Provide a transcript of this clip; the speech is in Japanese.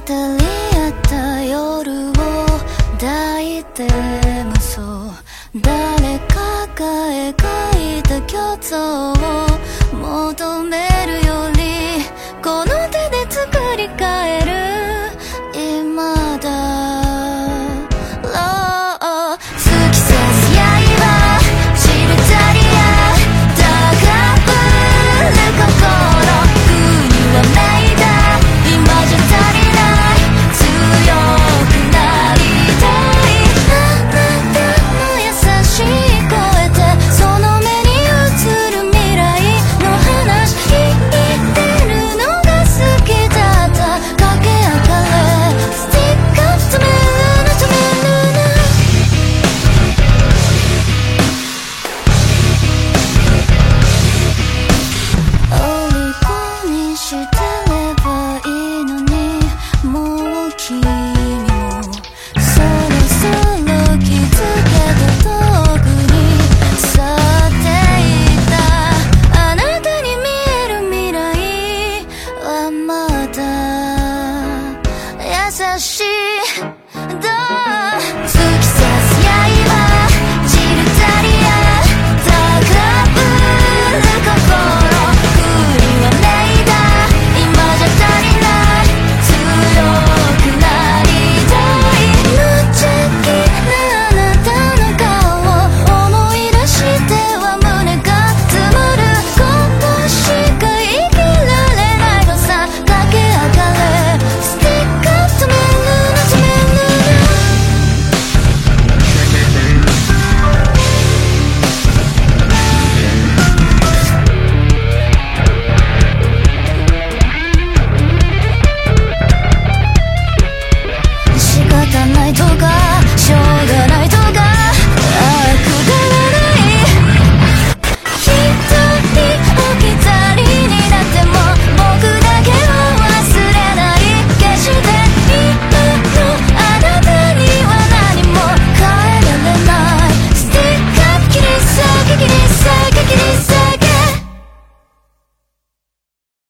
渡り合った夜を抱いてもそう誰かが描いた虚像を君もそろそろ気づけた遠くに去っていたあなたに見える未来はまだ優しい。